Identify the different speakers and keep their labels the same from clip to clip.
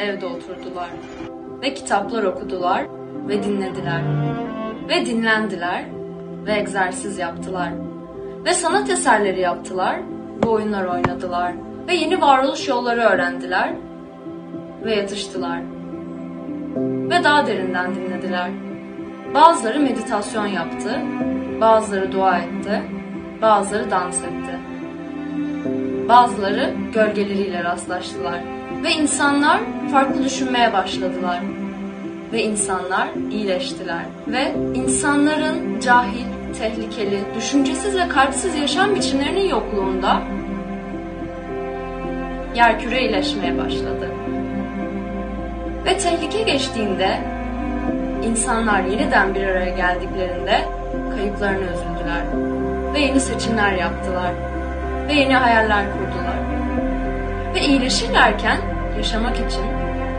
Speaker 1: Evde oturdular. Ve kitaplar okudular ve dinlediler. Ve dinlendiler ve egzersiz yaptılar. Ve sanat eserleri yaptılar ve oyunlar oynadılar. Ve yeni varoluş yolları öğrendiler ve yatıştılar. Ve daha derinden dinlediler. Bazıları meditasyon yaptı, bazıları dua etti, bazıları dans etti. Bazıları gölgeleriyle rastlaştılar. Ve insanlar farklı düşünmeye başladılar. Ve insanlar iyileştiler. Ve insanların cahil, tehlikeli, düşüncesiz ve kalpsiz yaşam biçimlerinin yokluğunda yerküre iyileşmeye başladı. Ve tehlike geçtiğinde insanlar yeniden bir araya geldiklerinde kayıplarını üzüldüler. Ve yeni seçimler yaptılar. Ve yeni hayaller kurdular. Ve iyileşirlerken yaşamak için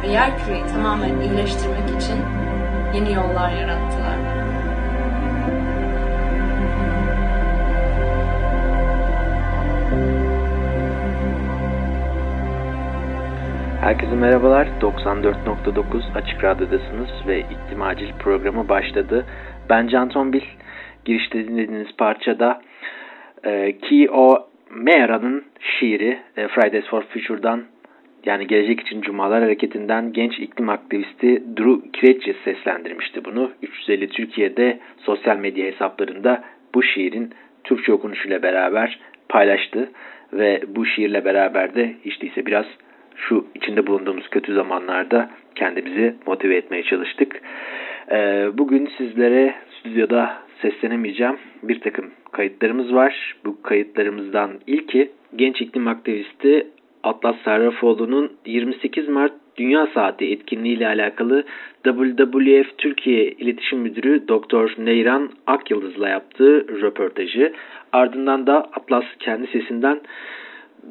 Speaker 1: ve yer küreyi tamamen iyileştirmek için yeni yollar yarattılar.
Speaker 2: Herkese merhabalar. 94.9 Açık Radyo'dasınız ve İklim Acil programı başladı. Ben Can Tombil. Girişte dinlediğiniz parçada e, Ki O Mehra'nın şiiri e, Fridays for Future'dan yani Gelecek için Cumalar Hareketi'nden genç iklim aktivisti Drew Kireççi seslendirmişti bunu. 350 Türkiye'de sosyal medya hesaplarında bu şiirin Türkçe okunuşuyla beraber paylaştı ve bu şiirle beraber de hiç değilse biraz şu içinde bulunduğumuz kötü zamanlarda kendimizi motive etmeye çalıştık. Ee, bugün sizlere stüdyoda seslenemeyeceğim bir takım kayıtlarımız var. Bu kayıtlarımızdan ilki genç iklim aktivisti Atlas Sarrafoğlu'nun 28 Mart Dünya Saati etkinliği ile alakalı WWF Türkiye İletişim Müdürü Doktor Neyran Akyıldız'la yaptığı röportajı. Ardından da Atlas kendi sesinden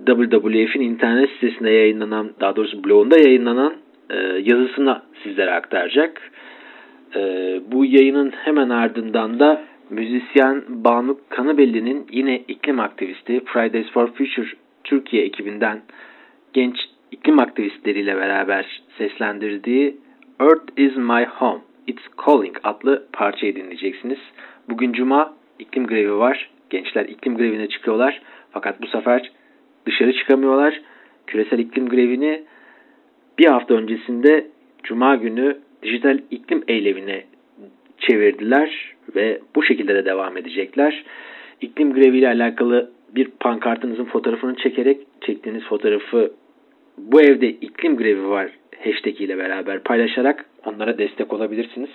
Speaker 2: WWF'in internet sitesinde yayınlanan, daha doğrusu blogunda yayınlanan e, yazısını sizlere aktaracak. E, bu yayının hemen ardından da müzisyen Banu Kanabelli'nin yine iklim aktivisti Fridays for Future Türkiye ekibinden genç iklim aktivistleriyle beraber seslendirdiği Earth is my home, it's calling adlı parçayı dinleyeceksiniz. Bugün cuma iklim grevi var. Gençler iklim grevine çıkıyorlar. Fakat bu sefer dışarı çıkamıyorlar. Küresel iklim grevini bir hafta öncesinde Cuma günü dijital iklim eylemine çevirdiler ve bu şekilde de devam edecekler. İklim greviyle alakalı bir pankartınızın fotoğrafını çekerek çektiğiniz fotoğrafı bu evde iklim grevi var hashtag ile beraber paylaşarak onlara destek olabilirsiniz.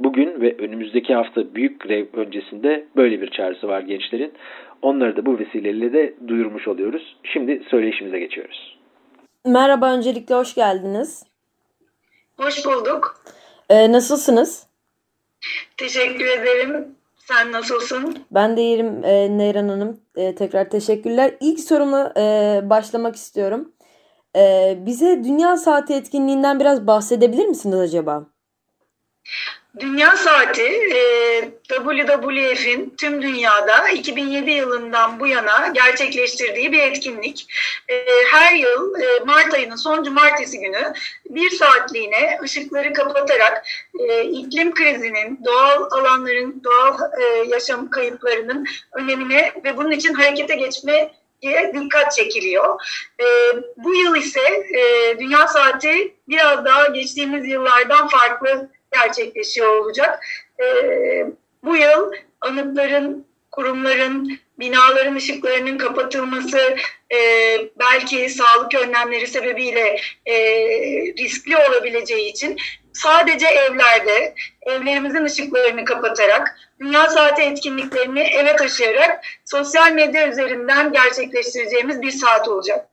Speaker 2: Bugün ve önümüzdeki hafta büyük grev öncesinde böyle bir çağrısı var gençlerin. Onları da bu vesileyle de duyurmuş oluyoruz. Şimdi söyleşimize geçiyoruz.
Speaker 3: Merhaba öncelikle hoş geldiniz.
Speaker 4: Hoş bulduk.
Speaker 3: Ee, nasılsınız?
Speaker 4: Teşekkür ederim. Sen nasılsın?
Speaker 3: Ben de iyiyim e, Neyran Hanım. E, tekrar teşekkürler. İlk sorumla e, başlamak istiyorum. E, bize Dünya Saati etkinliğinden biraz bahsedebilir misiniz acaba?
Speaker 4: Dünya Saati e, WWF'in tüm dünyada 2007 yılından bu yana gerçekleştirdiği bir etkinlik. E, her yıl e, Mart ayının son cumartesi günü bir saatliğine ışıkları kapatarak iklim krizinin, doğal alanların, doğal yaşam kayıplarının önemine ve bunun için harekete geçme diye dikkat çekiliyor. E, bu yıl ise e, Dünya Saati biraz daha geçtiğimiz yıllardan farklı gerçekleşiyor olacak. E, bu yıl anıtların, kurumların, binaların ışıklarının kapatılması e, belki sağlık önlemleri sebebiyle e, riskli olabileceği için sadece evlerde evlerimizin ışıklarını kapatarak Dünya Saati etkinliklerini eve taşıyarak sosyal medya üzerinden gerçekleştireceğimiz bir saat olacak.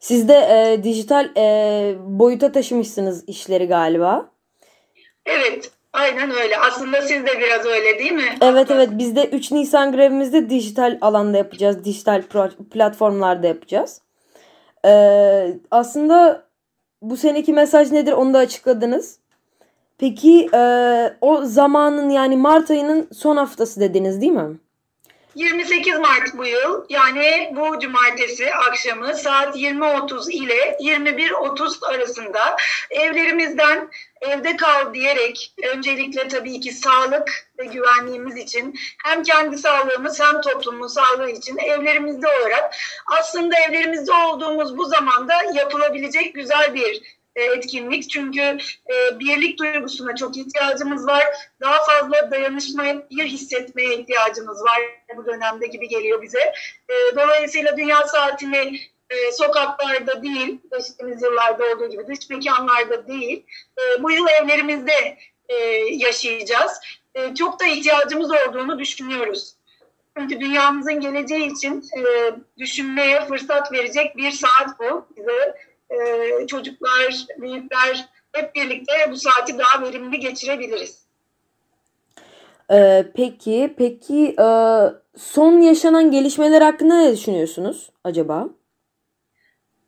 Speaker 3: Siz de e, dijital e, boyuta taşımışsınız işleri galiba.
Speaker 4: Evet, aynen öyle. Aslında siz de biraz öyle değil mi?
Speaker 3: Evet evet biz de 3 Nisan grevimizde dijital alanda yapacağız. Dijital platformlarda yapacağız. Ee, aslında bu seneki mesaj nedir onu da açıkladınız. Peki e, o zamanın yani Mart ayının son haftası dediniz değil mi?
Speaker 4: 28 Mart bu yıl yani bu cumartesi akşamı saat 20.30 ile 21.30 arasında evlerimizden evde kal diyerek öncelikle tabii ki sağlık ve güvenliğimiz için hem kendi sağlığımız hem toplumun sağlığı için evlerimizde olarak aslında evlerimizde olduğumuz bu zamanda yapılabilecek güzel bir etkinlik. Çünkü e, birlik duygusuna çok ihtiyacımız var. Daha fazla dayanışmayı hissetmeye ihtiyacımız var bu dönemde gibi geliyor bize. E, dolayısıyla Dünya Saatini e, sokaklarda değil, geçtiğimiz yıllarda olduğu gibi dış mekanlarda değil, e, bu yıl evlerimizde e, yaşayacağız. E, çok da ihtiyacımız olduğunu düşünüyoruz. Çünkü dünyamızın geleceği için e, düşünmeye fırsat verecek bir saat bu. Bize e, çocuklar, büyükler hep birlikte bu saati daha verimli geçirebiliriz.
Speaker 3: Ee, peki, peki e, son yaşanan gelişmeler hakkında ne düşünüyorsunuz acaba?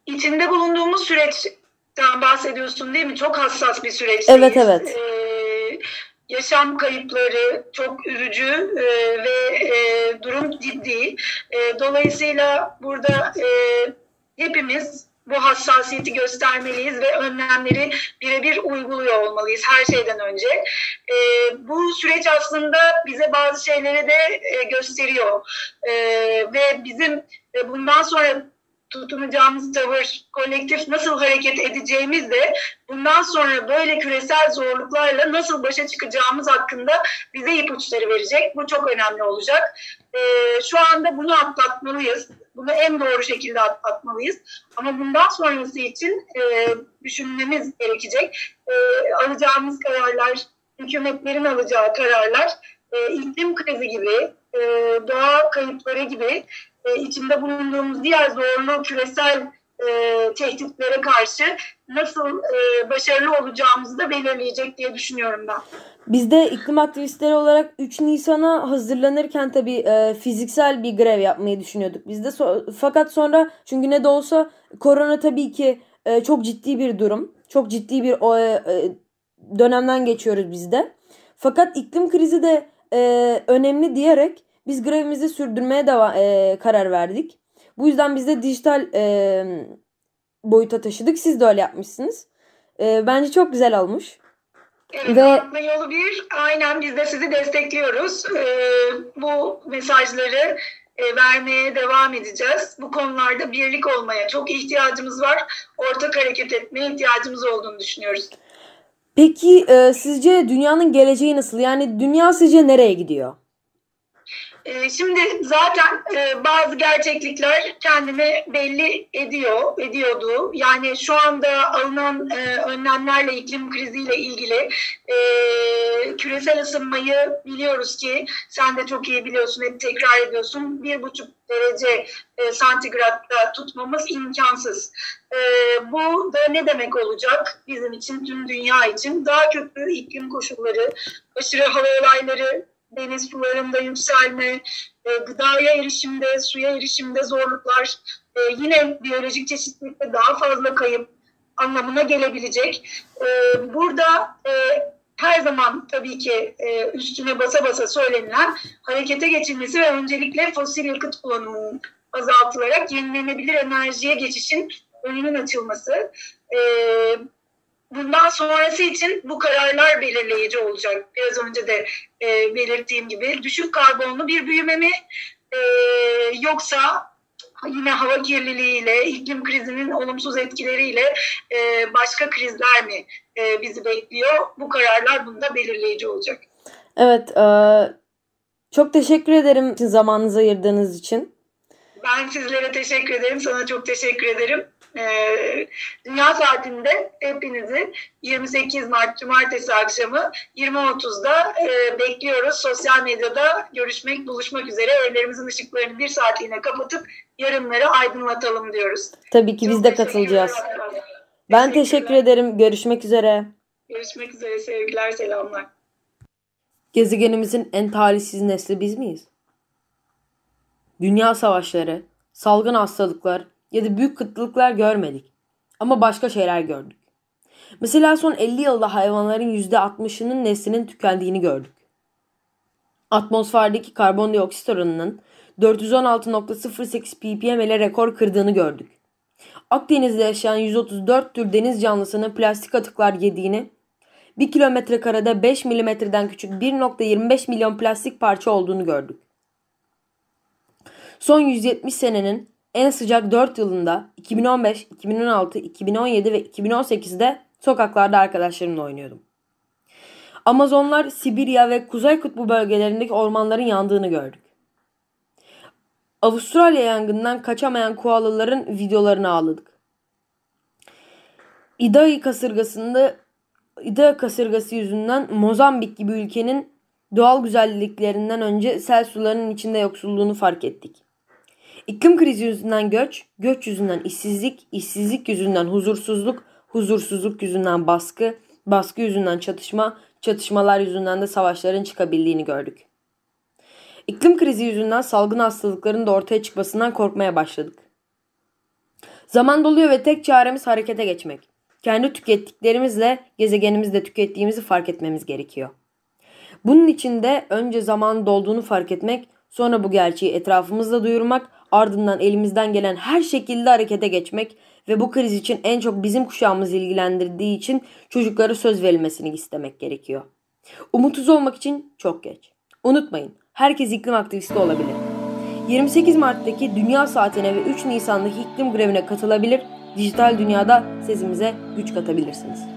Speaker 4: İçinde bulunduğumuz süreçten bahsediyorsun değil mi? Çok hassas bir süreç.
Speaker 3: Evet, evet.
Speaker 4: Ee, yaşam kayıpları çok üzücü e, ve e, durum ciddi. E, dolayısıyla burada e, hepimiz bu hassasiyeti göstermeliyiz ve önlemleri birebir uyguluyor olmalıyız her şeyden önce. E, bu süreç aslında bize bazı şeyleri de e, gösteriyor e, ve bizim e, bundan sonra tutunacağımız tavır, kolektif nasıl hareket edeceğimiz de bundan sonra böyle küresel zorluklarla nasıl başa çıkacağımız hakkında bize ipuçları verecek. Bu çok önemli olacak. Ee, şu anda bunu atlatmalıyız. Bunu en doğru şekilde atlatmalıyız. Ama bundan sonrası için e, düşünmemiz gerekecek. E, alacağımız kararlar, hükümetlerin alacağı kararlar, e, iklim krizi gibi, e, doğa kayıpları gibi e, içinde bulunduğumuz diğer zorlu küresel e, tehditlere karşı nasıl e, başarılı olacağımızı da belirleyecek diye düşünüyorum ben.
Speaker 3: Biz de iklim aktivistleri olarak 3 Nisan'a hazırlanırken tabii e, fiziksel bir grev yapmayı düşünüyorduk. Biz de so- fakat sonra çünkü ne de olsa korona tabii ki e, çok ciddi bir durum. Çok ciddi bir o, e, dönemden geçiyoruz biz de. Fakat iklim krizi de e, önemli diyerek biz grevimizi sürdürmeye devam e, karar verdik. Bu yüzden biz de dijital e, boyuta taşıdık. Siz de öyle yapmışsınız. E, bence çok güzel olmuş.
Speaker 4: Evet, Ve... yolu bir. Aynen biz de sizi destekliyoruz. Ee, bu mesajları e, vermeye devam edeceğiz. Bu konularda birlik olmaya çok ihtiyacımız var. Ortak hareket etmeye ihtiyacımız olduğunu düşünüyoruz.
Speaker 3: Peki e, sizce dünyanın geleceği nasıl? Yani dünya sizce nereye gidiyor?
Speaker 4: Ee, şimdi zaten e, bazı gerçeklikler kendini belli ediyor, ediyordu. Yani şu anda alınan e, önlemlerle iklim kriziyle ilgili e, küresel ısınmayı biliyoruz ki sen de çok iyi biliyorsun, hep tekrar ediyorsun. Bir buçuk derece santigratta tutmamız imkansız. bu da ne demek olacak bizim için, tüm dünya için? Daha kötü iklim koşulları, aşırı hava olayları, deniz sularında yükselme, e, gıdaya erişimde, suya erişimde zorluklar, e, yine biyolojik çeşitlilikte daha fazla kayıp anlamına gelebilecek. E, burada e, her zaman tabii ki e, üstüne basa basa söylenilen harekete geçilmesi ve öncelikle fosil yakıt kullanımının azaltılarak yenilenebilir enerjiye geçişin önünün açılması. E, bundan sonrası için bu kararlar belirleyici olacak. Biraz önce de e, belirttiğim gibi düşük karbonlu bir büyüme mi e, yoksa yine hava kirliliğiyle, iklim krizinin olumsuz etkileriyle e, başka krizler mi e, bizi bekliyor? Bu kararlar bunda belirleyici olacak.
Speaker 3: Evet, e, çok teşekkür ederim zamanınızı ayırdığınız için.
Speaker 4: Ben sizlere teşekkür ederim, sana çok teşekkür ederim. Ee, Dünya saatinde hepinizi 28 Mart Cumartesi akşamı 20.30'da e, bekliyoruz. Sosyal medyada görüşmek, buluşmak üzere evlerimizin ışıklarını bir saatliğine kapatıp yarınları aydınlatalım diyoruz.
Speaker 3: Tabii ki biz de katılacağız. Ben teşekkür ederim. Görüşmek üzere.
Speaker 4: Görüşmek üzere. Sevgiler, selamlar.
Speaker 3: Gezegenimizin en talihsiz nesli biz miyiz? Dünya savaşları, salgın hastalıklar ya da büyük kıtlıklar görmedik. Ama başka şeyler gördük. Mesela son 50 yılda hayvanların %60'ının neslinin tükendiğini gördük. Atmosferdeki karbondioksit oranının 416.08 ppm ile rekor kırdığını gördük. Akdeniz'de yaşayan 134 tür deniz canlısının plastik atıklar yediğini, 1 kilometre karede 5 milimetreden küçük 1.25 milyon plastik parça olduğunu gördük. Son 170 senenin en sıcak 4 yılında 2015, 2016, 2017 ve 2018'de sokaklarda arkadaşlarımla oynuyordum. Amazonlar, Sibirya ve Kuzey Kutbu bölgelerindeki ormanların yandığını gördük. Avustralya yangından kaçamayan koalaların videolarını ağladık. İdai kasırgasında İda kasırgası yüzünden Mozambik gibi ülkenin doğal güzelliklerinden önce sel sularının içinde yoksulluğunu fark ettik. İklim krizi yüzünden göç, göç yüzünden işsizlik, işsizlik yüzünden huzursuzluk, huzursuzluk yüzünden baskı, baskı yüzünden çatışma, çatışmalar yüzünden de savaşların çıkabildiğini gördük. İklim krizi yüzünden salgın hastalıkların da ortaya çıkmasından korkmaya başladık. Zaman doluyor ve tek çaremiz harekete geçmek. Kendi tükettiklerimizle gezegenimizde tükettiğimizi fark etmemiz gerekiyor. Bunun için de önce zaman dolduğunu fark etmek, sonra bu gerçeği etrafımızda duyurmak, ardından elimizden gelen her şekilde harekete geçmek ve bu kriz için en çok bizim kuşağımız ilgilendirdiği için çocuklara söz verilmesini istemek gerekiyor. Umutsuz olmak için çok geç. Unutmayın, herkes iklim aktivisti olabilir. 28 Mart'taki Dünya Saati'ne ve 3 Nisan'daki iklim grevine katılabilir, dijital dünyada sesimize güç katabilirsiniz.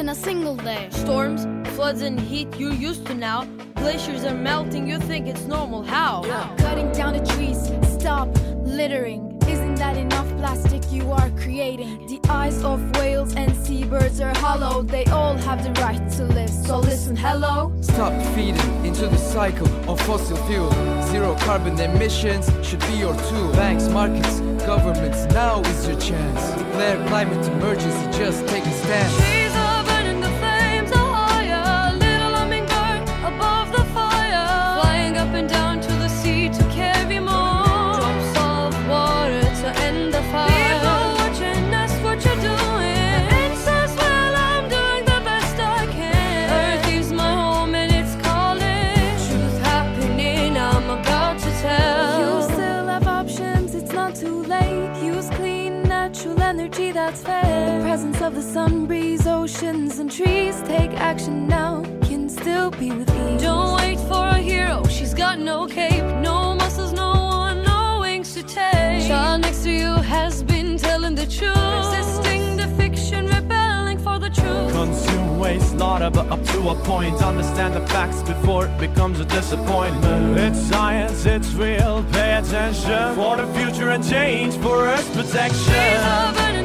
Speaker 5: In a single day. Storms, floods, and heat you're used to now. Glaciers are melting, you think it's normal. How? Yeah.
Speaker 6: Cutting down the trees, stop littering. Isn't that enough plastic you are creating? The eyes of whales and seabirds are hollow. They all have the right to live. So listen, hello.
Speaker 7: Stop feeding into the cycle of fossil fuel. Zero carbon emissions should be your tool. Banks, markets, governments, now is your chance. Declare climate emergency, just take a stand.
Speaker 6: Presence of the sun, breeze, oceans, and trees. Take action now, can still be with ease.
Speaker 5: Don't wait for a hero, she's got no cape, no muscles, no one, no wings to take. Child next to you has been telling the truth, resisting the fiction, rebelling for the truth.
Speaker 8: Consume waste, slaughter, but up to a point. Understand the facts before it becomes a disappointment. It's science, it's real. Pay attention for the future and change for Earth's protection.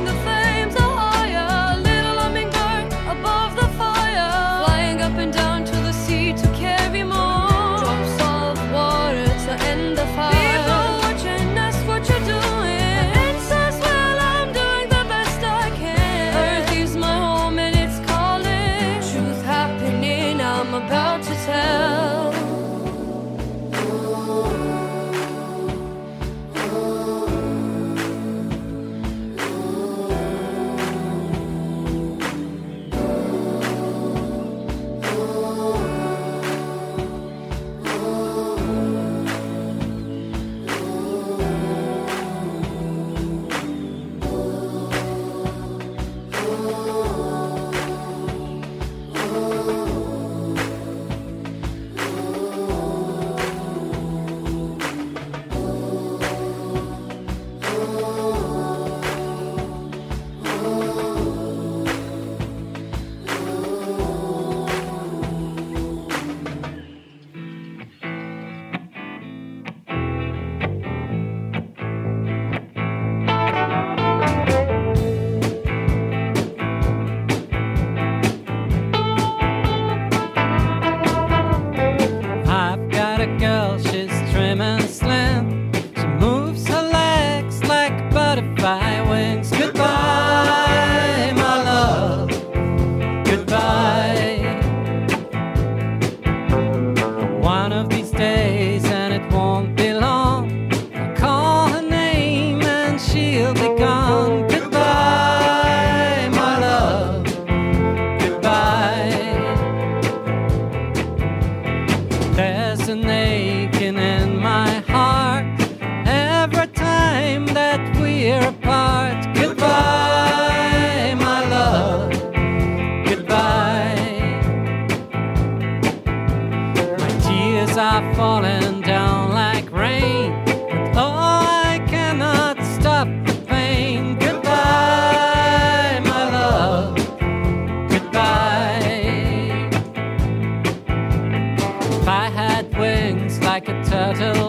Speaker 9: If I had wings like a turtle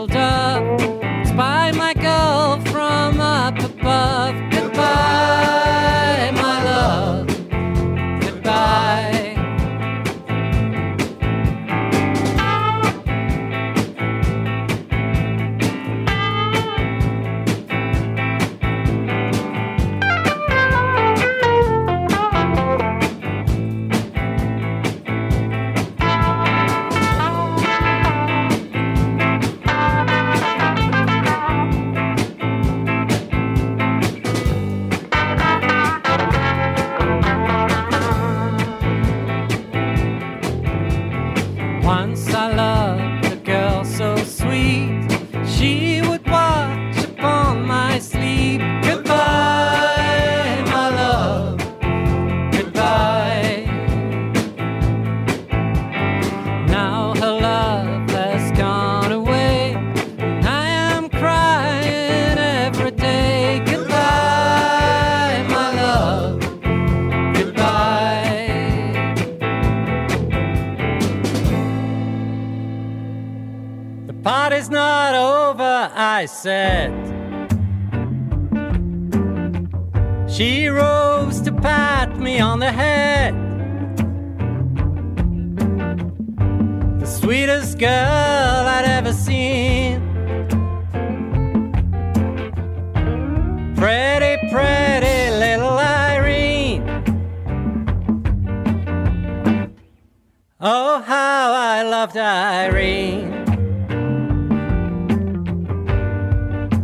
Speaker 9: Irene.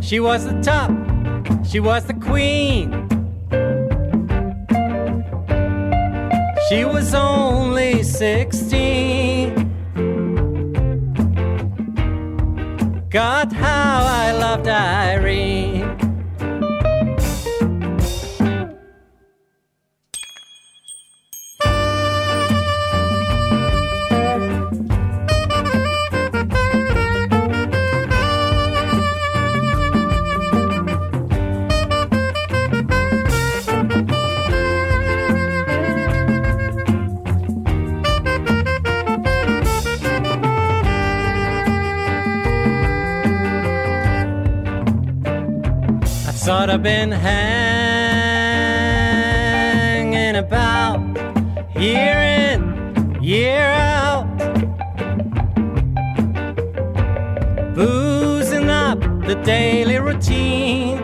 Speaker 9: She was the top, she was the queen. She was only 16. God, how I loved Irene. I've been hanging about year in, year out, boozing up the daily routine,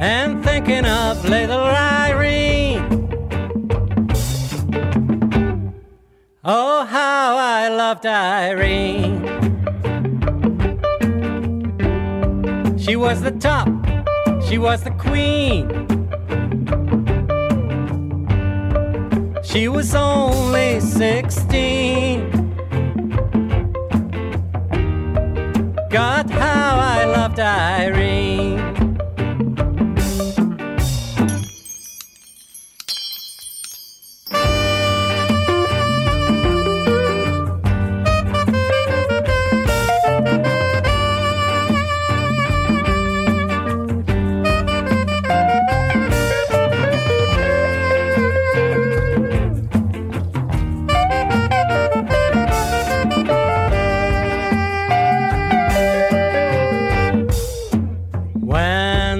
Speaker 9: and thinking of little Irene. Oh, how I loved Irene. She was the top, she was the queen. She was only 16. God, how I loved Irene.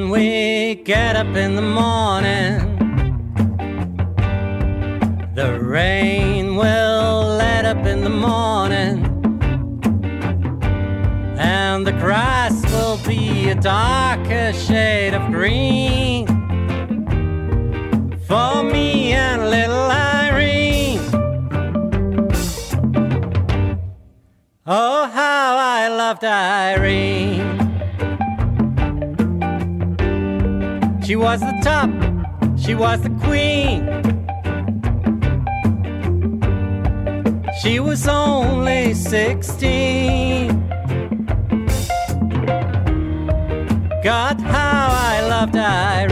Speaker 9: When we get up in the morning, the rain will let up in the morning, and the grass will be a darker shade of green for me and little Irene. Oh, how I loved Irene. She was the top, she was the queen. She was only 16. God, how I loved Irene.